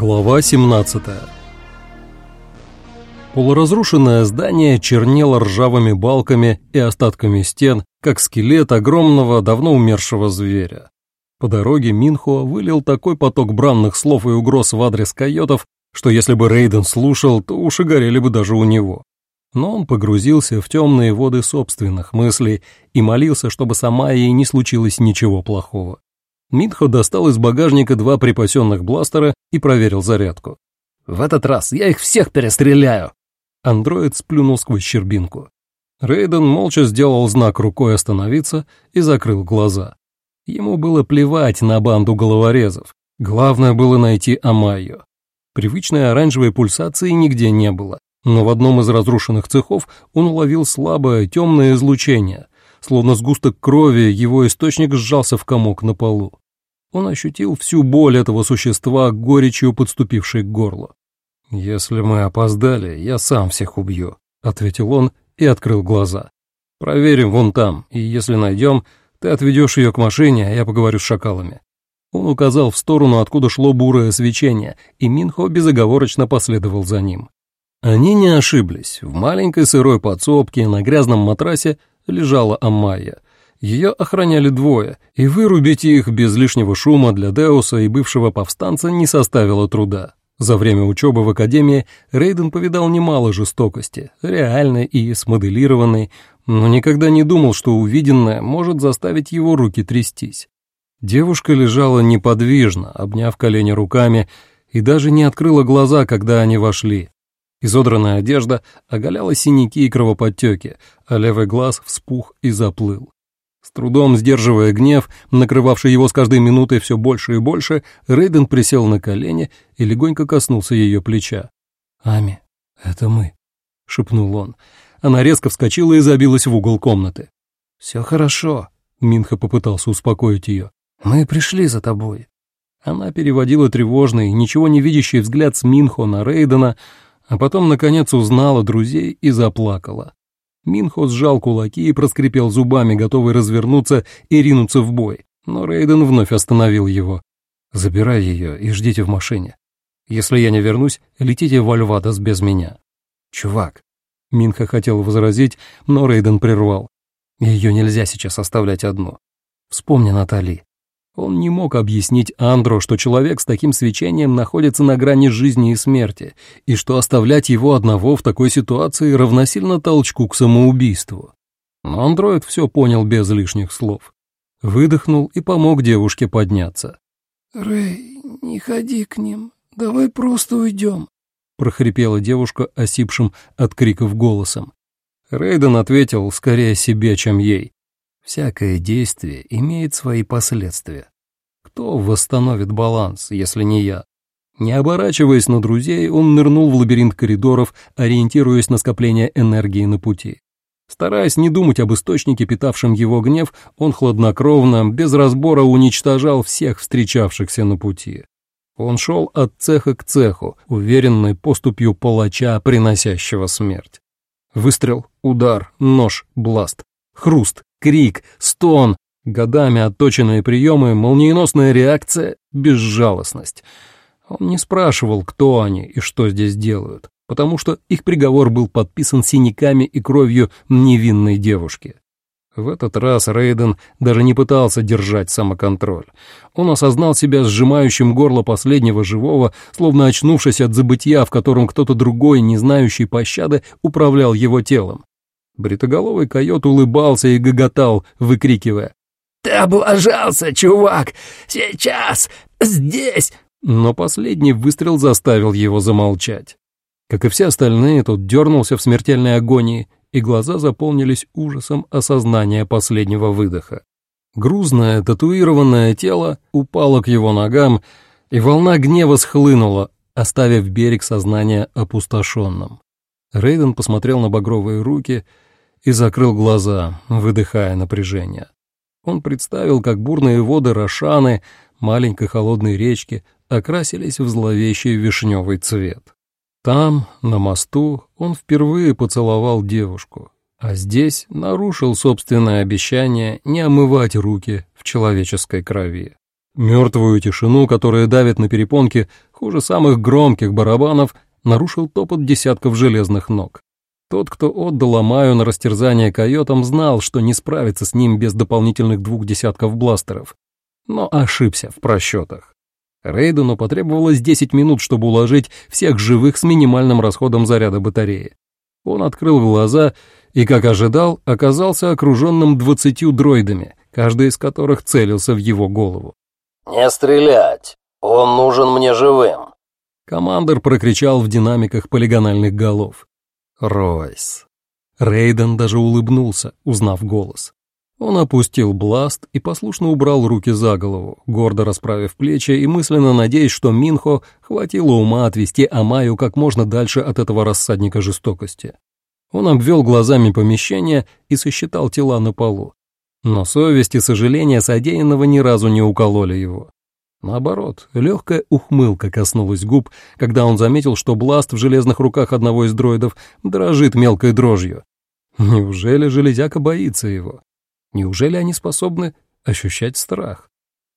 Глава 17 Полуразрушенное здание чернело ржавыми балками и остатками стен, как скелет огромного, давно умершего зверя. По дороге Минхо вылил такой поток бранных слов и угроз в адрес койотов, что если бы Рейден слушал, то уши горели бы даже у него. Но он погрузился в темные воды собственных мыслей и молился, чтобы сама ей не случилось ничего плохого. Минхо достал из багажника два припасенных бластера и проверил зарядку. «В этот раз я их всех перестреляю!» Андроид сплюнул сквозь щербинку. Рейден молча сделал знак рукой остановиться и закрыл глаза. Ему было плевать на банду головорезов. Главное было найти Амайо. Привычной оранжевой пульсации нигде не было, но в одном из разрушенных цехов он уловил слабое темное излучение. Словно сгусток крови его источник сжался в комок на полу. Он ощутил всю боль этого существа, горечью подступившей к горлу. «Если мы опоздали, я сам всех убью», — ответил он и открыл глаза. «Проверим вон там, и если найдем, ты отведешь ее к машине, а я поговорю с шакалами». Он указал в сторону, откуда шло бурое свечение, и Минхо безоговорочно последовал за ним. Они не ошиблись. В маленькой сырой подсобке на грязном матрасе лежала Амайя — ее охраняли двое, и вырубить их без лишнего шума для Деуса и бывшего повстанца не составило труда. За время учебы в академии Рейден повидал немало жестокости, реальной и смоделированной, но никогда не думал, что увиденное может заставить его руки трястись. Девушка лежала неподвижно, обняв колени руками, и даже не открыла глаза, когда они вошли. Изодранная одежда оголяла синяки и кровоподтеки, а левый глаз вспух и заплыл. С трудом сдерживая гнев, накрывавший его с каждой минутой все больше и больше, Рейден присел на колени и легонько коснулся ее плеча. «Ами, это мы», — шепнул он. Она резко вскочила и забилась в угол комнаты. «Все хорошо», — Минха попытался успокоить ее. «Мы пришли за тобой». Она переводила тревожный, ничего не видящий взгляд с Минхо на Рейдена, а потом, наконец, узнала друзей и заплакала. Минхо сжал кулаки и проскрипел зубами, готовый развернуться и ринуться в бой. Но Рейден вновь остановил его. «Забирай ее и ждите в машине. Если я не вернусь, летите в Альвадос без меня». «Чувак». Минха хотел возразить, но Рейден прервал. «Ее нельзя сейчас оставлять одну. Вспомни Натали. Он не мог объяснить Андро, что человек с таким свечением находится на грани жизни и смерти, и что оставлять его одного в такой ситуации равносильно толчку к самоубийству. Но андроид все понял без лишних слов. Выдохнул и помог девушке подняться. «Рэй, не ходи к ним, давай просто уйдем», — прохрипела девушка осипшим от криков голосом. Рейден ответил скорее себе, чем ей. Всякое действие имеет свои последствия. Кто восстановит баланс, если не я? Не оборачиваясь на друзей, он нырнул в лабиринт коридоров, ориентируясь на скопление энергии на пути. Стараясь не думать об источнике, питавшем его гнев, он хладнокровно, без разбора уничтожал всех встречавшихся на пути. Он шел от цеха к цеху, уверенной поступью палача, приносящего смерть. Выстрел, удар, нож, бласт, хруст, крик, стон, годами отточенные приемы, молниеносная реакция, безжалостность. Он не спрашивал, кто они и что здесь делают, потому что их приговор был подписан синяками и кровью невинной девушки. В этот раз Рейден даже не пытался держать самоконтроль. Он осознал себя сжимающим горло последнего живого, словно очнувшись от забытья, в котором кто-то другой, не знающий пощады, управлял его телом. Бритоголовый койот улыбался и гоготал, выкрикивая. «Ты облажался, чувак! Сейчас! Здесь!» Но последний выстрел заставил его замолчать. Как и все остальные, тот дернулся в смертельной агонии, и глаза заполнились ужасом осознания последнего выдоха. Грузное, татуированное тело упало к его ногам, и волна гнева схлынула, оставив берег сознания опустошенным. Рейден посмотрел на багровые руки и закрыл глаза, выдыхая напряжение. Он представил, как бурные воды Рошаны, маленькой холодной речки, окрасились в зловещий вишневый цвет. Там, на мосту, он впервые поцеловал девушку, а здесь нарушил собственное обещание не омывать руки в человеческой крови. Мертвую тишину, которая давит на перепонки, хуже самых громких барабанов, нарушил топот десятков железных ног. Тот, кто отдал Амаю на растерзание койотам, знал, что не справится с ним без дополнительных двух десятков бластеров, но ошибся в просчетах. Рейдену потребовалось 10 минут, чтобы уложить всех живых с минимальным расходом заряда батареи. Он открыл глаза и, как ожидал, оказался окруженным двадцатью дроидами, каждый из которых целился в его голову. «Не стрелять! Он нужен мне живым!» Командор прокричал в динамиках полигональных голов. «Ройс». Рейден даже улыбнулся, узнав голос. Он опустил бласт и послушно убрал руки за голову, гордо расправив плечи и мысленно надеясь, что Минхо хватило ума отвести Амаю как можно дальше от этого рассадника жестокости. Он обвел глазами помещение и сосчитал тела на полу. Но совесть и сожаление содеянного ни разу не укололи его. Наоборот, легкая ухмылка коснулась губ, когда он заметил, что бласт в железных руках одного из дроидов дрожит мелкой дрожью. Неужели железяка боится его? Неужели они способны ощущать страх?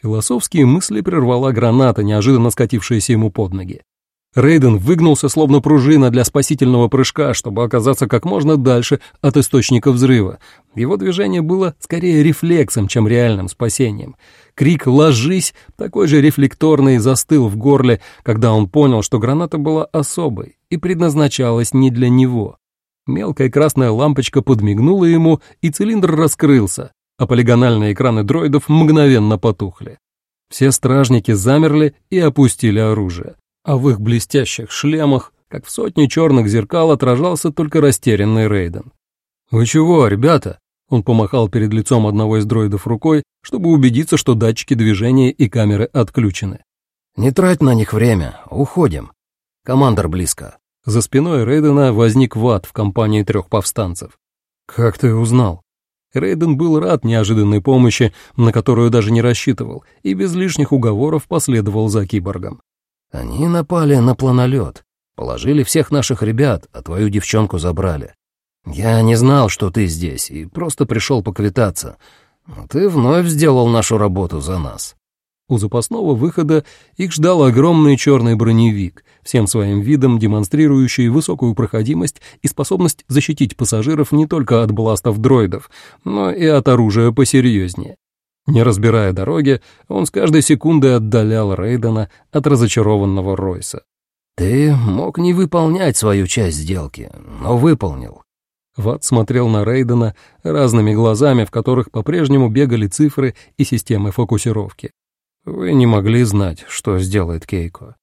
Философские мысли прервала граната, неожиданно скатившаяся ему под ноги. Рейден выгнулся, словно пружина для спасительного прыжка, чтобы оказаться как можно дальше от источника взрыва. Его движение было скорее рефлексом, чем реальным спасением. Крик «Ложись!» такой же рефлекторный застыл в горле, когда он понял, что граната была особой и предназначалась не для него. Мелкая красная лампочка подмигнула ему, и цилиндр раскрылся, а полигональные экраны дроидов мгновенно потухли. Все стражники замерли и опустили оружие, а в их блестящих шлемах, как в сотне черных зеркал, отражался только растерянный Рейден. «Вы чего, ребята?» Он помахал перед лицом одного из дроидов рукой, чтобы убедиться, что датчики движения и камеры отключены. «Не трать на них время, уходим. Командор близко». За спиной Рейдена возник Ват в компании трех повстанцев. «Как ты узнал?» Рейден был рад неожиданной помощи, на которую даже не рассчитывал, и без лишних уговоров последовал за киборгом. «Они напали на планолет, положили всех наших ребят, а твою девчонку забрали. Я не знал, что ты здесь, и просто пришел поквитаться. Но ты вновь сделал нашу работу за нас». У запасного выхода их ждал огромный черный броневик, всем своим видом демонстрирующий высокую проходимость и способность защитить пассажиров не только от бластов дроидов, но и от оружия посерьезнее. Не разбирая дороги, он с каждой секундой отдалял Рейдена от разочарованного Ройса. «Ты мог не выполнять свою часть сделки, но выполнил». Ват смотрел на Рейдена разными глазами, в которых по-прежнему бегали цифры и системы фокусировки. Вы не могли знать, что сделает Кейко.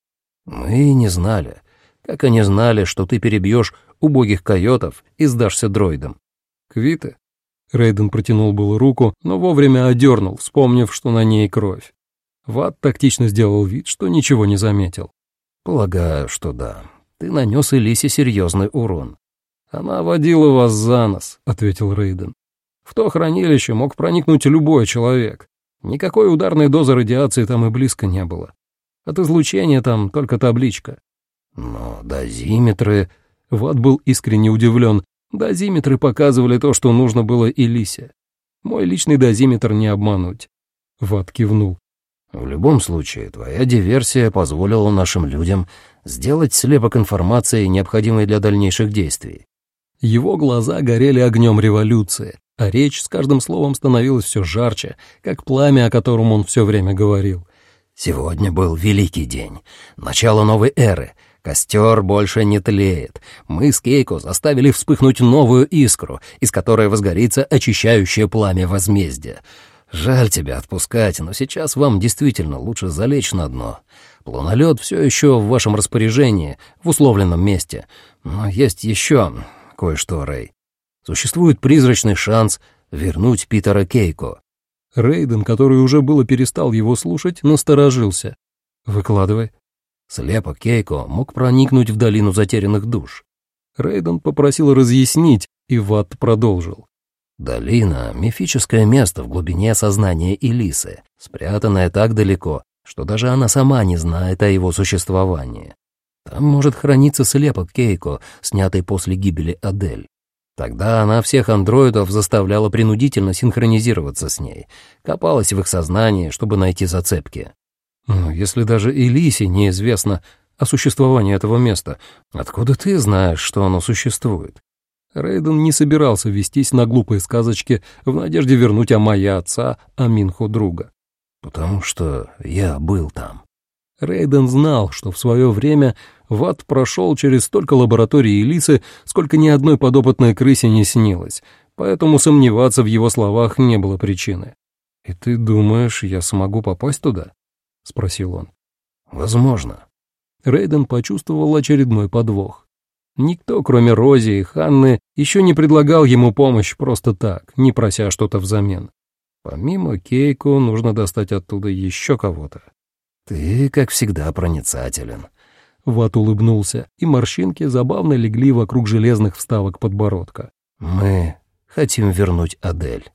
Мы не знали. Как они знали, что ты перебьешь убогих койотов и сдашься дроидам? Квиты? Рейден протянул было руку, но вовремя одернул, вспомнив, что на ней кровь. Ват тактично сделал вид, что ничего не заметил. «Полагаю, что да. Ты нанес Элисе серьезный урон». «Она водила вас за нос», — ответил Рейден. «В то хранилище мог проникнуть любой человек. Никакой ударной дозы радиации там и близко не было. От излучения там только табличка. Но дозиметры... Ват был искренне удивлен. Дозиметры показывали то, что нужно было Элисе. Мой личный дозиметр не обмануть. Ват кивнул. В любом случае, твоя диверсия позволила нашим людям сделать слепок информации, необходимой для дальнейших действий. Его глаза горели огнем революции, а речь с каждым словом становилась все жарче, как пламя, о котором он все время говорил. «Сегодня был великий день, начало новой эры. Костер больше не тлеет. Мы с Кейко заставили вспыхнуть новую искру, из которой возгорится очищающее пламя возмездия. Жаль тебя отпускать, но сейчас вам действительно лучше залечь на дно. Планолет все еще в вашем распоряжении, в условленном месте. Но есть еще кое-что, Рэй. Существует призрачный шанс вернуть Питера Кейко. Рейден, который уже было перестал его слушать, насторожился. «Выкладывай». Слепо Кейко мог проникнуть в долину затерянных душ. Рейден попросил разъяснить, и Ватт продолжил. Долина — мифическое место в глубине сознания Элисы, спрятанное так далеко, что даже она сама не знает о его существовании. Там может храниться слепок Кейко, снятый после гибели Адель. Тогда она всех андроидов заставляла принудительно синхронизироваться с ней, копалась в их сознании, чтобы найти зацепки. Но если даже Элисе неизвестно о существовании этого места, откуда ты знаешь, что оно существует? Рейден не собирался вестись на глупые сказочки в надежде вернуть Амая отца, а Минху друга. «Потому что я был там». Рейден знал, что в свое время Ват прошел через столько лабораторий Элисы, сколько ни одной подопытной крысе не снилось, поэтому сомневаться в его словах не было причины. «И ты думаешь, я смогу попасть туда?» — спросил он. «Возможно». Рейден почувствовал очередной подвох. Никто, кроме Рози и Ханны, еще не предлагал ему помощь просто так, не прося что-то взамен. Помимо Кейку нужно достать оттуда еще кого-то. «Ты, как всегда, проницателен». Ват улыбнулся, и морщинки забавно легли вокруг железных вставок подбородка. «Мы хотим вернуть Адель».